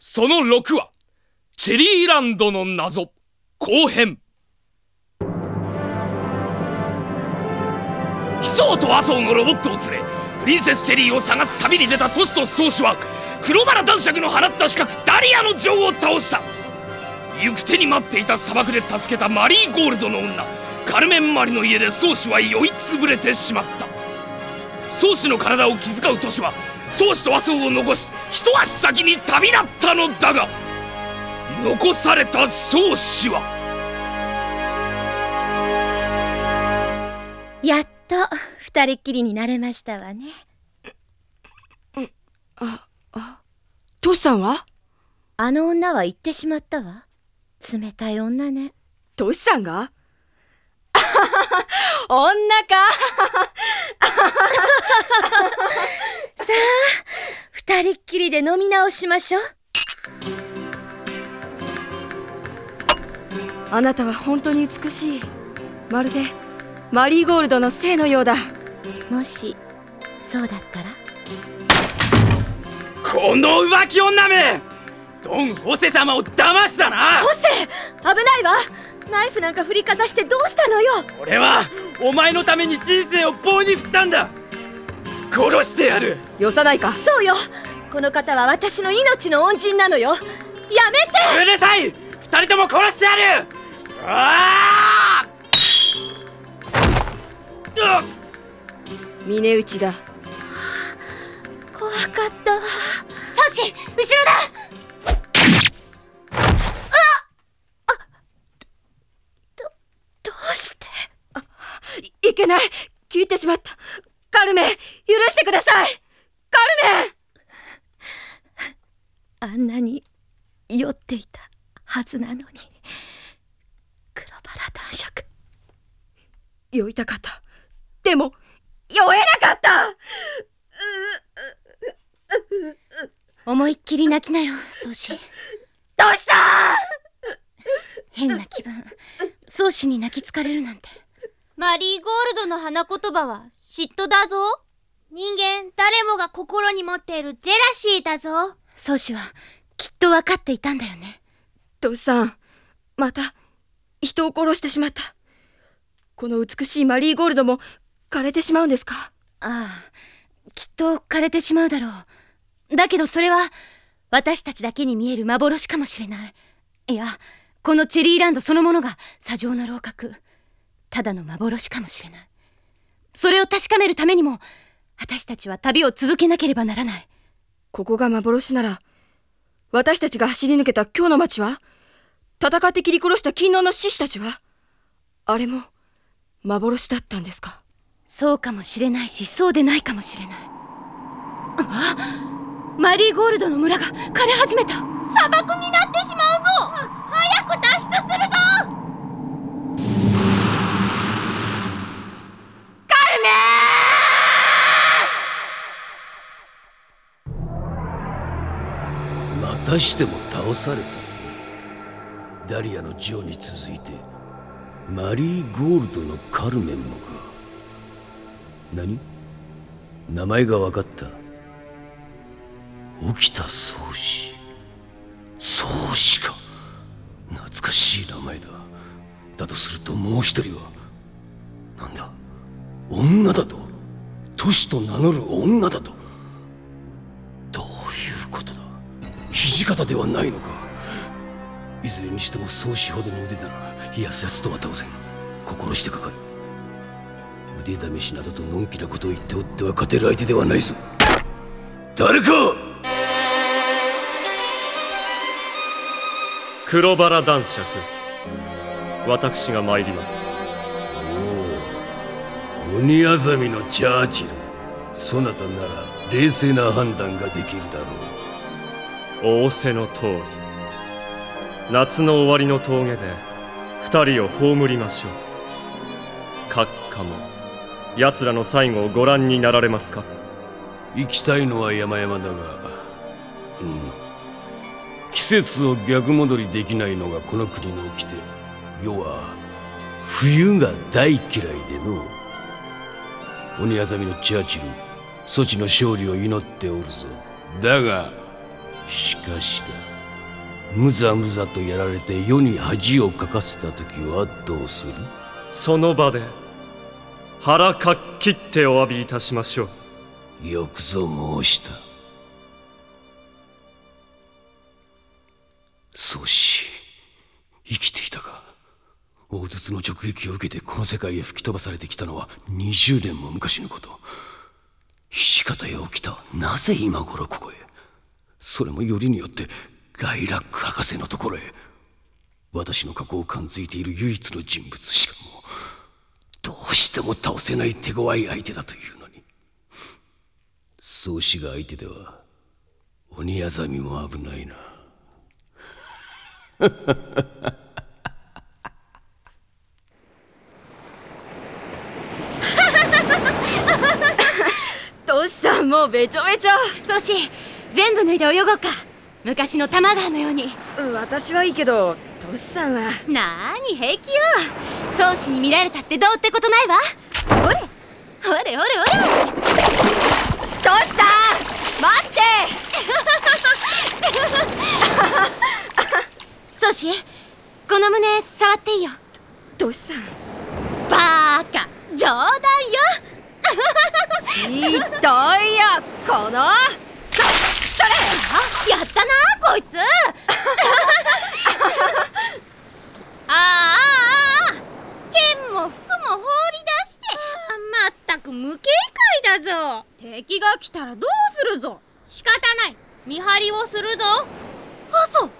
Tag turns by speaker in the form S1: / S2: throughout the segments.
S1: その6話チェリーランドの謎。後編。ヒソウとアソウのロボットを連れプリンセスチェリーを探す旅に出たトシとソウシは黒バラ男爵の放った資格ダリアの女王を倒した。行く手に待っていた砂漠で助けたマリーゴールドの女。カルメンマリの家で宗師は酔いつぶれてしまった。宗師の体を気遣うトシは宗師と麻生を残し一足先に旅立ったのだが残された宗師は
S2: やっと二人っきりになれましたわね。
S3: あ、あ、トシさんは？
S2: あの女は行ってしまったわ。冷たい女ね。
S3: トシさんが？女か
S2: さあ二人っきりで飲み直しましょう。
S3: あなたは本当に美しい。まるでマリーゴールドの精のようだ。
S2: もしそうだったら？
S1: この浮気女め！ドン・ホセ様を騙したな！
S2: ホセ！危ないわ！ナイフなんか振りかざしてどうしたのよ？
S1: 俺はお前のために人生を棒に振ったんだ殺してやる。
S3: よさないか。
S2: そうよ。この方は私の命の恩人なのよ。やめて。
S1: うるさい。二人とも殺してやる。ああ
S3: 峰打ちだ。
S2: 怖かった。わ
S4: ソシ後ろだ。
S2: どうして？
S3: いいけない。聞いてしまったカルメン許してください。カルメン。
S2: あんなに酔っていたはずなのに黒バラ男爵。
S3: 酔いたかった。でも酔えなかった。
S2: 思いっきり泣きなよ宗師。
S3: トシさん
S2: 変な気分。宗師に泣きつかれるなんて。
S4: マリーゴールドの花言葉は嫉妬だぞ。人間誰もが心に持っているジェラシーだぞ。
S2: 宗師はきっと分かっていたんだよね。
S3: トシさんまた人を殺してしまった。この美しいマリーゴールドも枯れてしまうんですか？
S2: ああきっと枯れてしまうだろう。だけどそれは私たちだけに見える幻かもしれない。いやこのチェリーランドそのものが砂上の楼閣。ただの幻かもしれないそれを確かめるためにも私たちは旅を続けなければならない。
S3: ここが幻なら私たちが走り抜けた今日の町は戦って切り殺した勤王の志士たちはあれも幻だったんですか？
S2: そうかもしれないしそうでないかもしれない。あマリーゴールドの村が枯れ始めた。
S4: 砂漠になって
S5: たしても倒されたとダリアのジョーに続いてマリー・ゴールドのカルメンもか。何？名前が分かった。沖田宗師。宗師か。懐かしい名前だ。だとするともう一人はなんだ？女だと？都市と名乗る女だと？土方ではないのか。いずれにしても宗師ほどの腕ならやすやすとは倒せん。心してかかる。腕試しなどとのんきなことを言っておっては勝てる相手ではないぞ。誰か！
S6: 黒バラ男爵。私が参ります。
S5: おお。鬼あざみのチャーチルそなたなら冷静な判断ができるだろう
S6: 仰せの通り。夏の終わりの峠で二人を葬りましょう。閣下も奴らの最後をご覧になられますか？
S5: 行きたいのは山々だがうん。季節を逆戻りできないのがこの国の掟世は冬が大嫌いでの鬼あざみのチャーチルそちの勝利を祈っておるぞ。だがしかしだ。むざむざとやられて世に恥をかかせた時はどうする？
S6: その場で腹かっきってお詫びいたしましょう。
S5: よくぞ申した。宗師生きていたか。大筒の直撃を受けてこの世界へ吹き飛ばされてきたのは20年も昔のこと。土方へ起きた。なぜ今頃ここへ？それもよりによってライラック博士のところへ私の過去を感づいている唯一の人物しかもどうしても倒せない手強い相手だというのに。宗師が相手では鬼あざみも危ないな。
S3: トシさんもうべちょべちょ。
S2: ソシ全部脱いで泳ごうか。昔の多摩川のように。
S3: 私はいいけどトシさんは。
S2: なーに平気よ。宗師に見られたってどうってことないわ。ほれほれほれほれ。
S3: トシさん待って。
S2: ソシこの胸触っていいよ。
S3: トシさん。
S2: バーカ冗談よ。
S3: 痛いよこの。
S2: あやったなこいつ。ああああ剣も服も放り出して。まったく無警戒だぞ。敵が来たらどうするぞ。仕方ない。見張りをするぞ。あそう。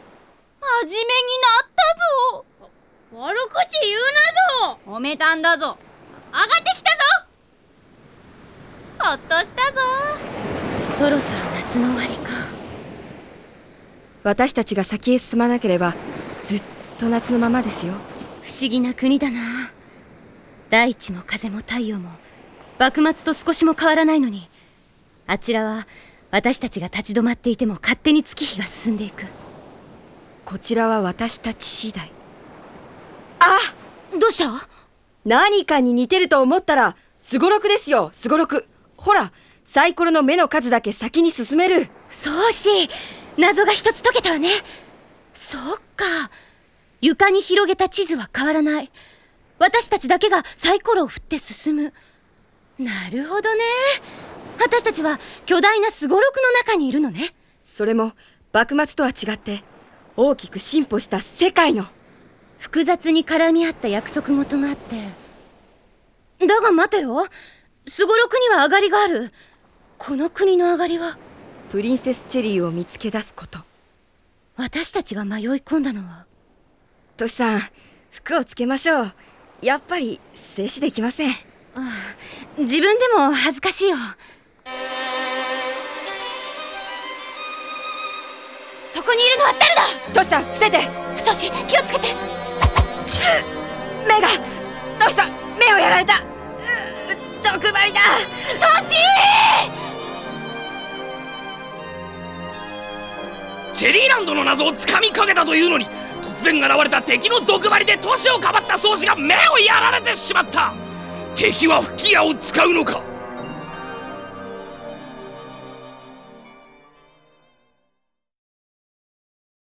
S2: 真面目になったぞ。悪口言うなぞ。褒めたんだぞ。上がってきたぞ。ほっとしたぞ。そろそろ夏の終わりか
S3: 私たちが先へ進まなければずっと夏のままですよ。
S2: 不思議な国だな。大地も風も太陽も幕末と少しも変わらないのに。あちらは私たちが立ち止まっていても勝手に月日が進んでいく。
S3: こちらは私たち次第。あ
S2: どうした？
S3: 何かに似てると思ったらすごろくですよすごろく。ほらサイコロの目の数だけ先に進める。
S2: そうし謎が一つ解けたわね。そっか。床に広げた地図は変わらない。私たちだけがサイコロを振って進む。なるほどね。私たちは巨大なすごろくの中にいるのね。
S3: それも幕末とは違って大きく進歩した世界の。
S2: 複雑に絡み合った約束事があって。だが待てよ。すごろくには上がりがある。この国の上がりは
S3: プリンセスチェリーを見つけ出すこと。
S2: 私たちが迷い込んだのは。
S3: トシさん服をつけましょう。やっぱり静止できません。
S2: 自分でも恥ずかしいよ。そこにいるのは誰だ？
S3: トシさん伏せて。
S2: ソシ気をつけて。
S3: 目がトシさん目をやられた。う毒針だ。
S2: ソシ
S1: チェリーランドの謎をつかみかけたというのに突然現れた敵の毒針で都市をかばった宗師が目をやられてしまった。敵は吹き矢を使うのか？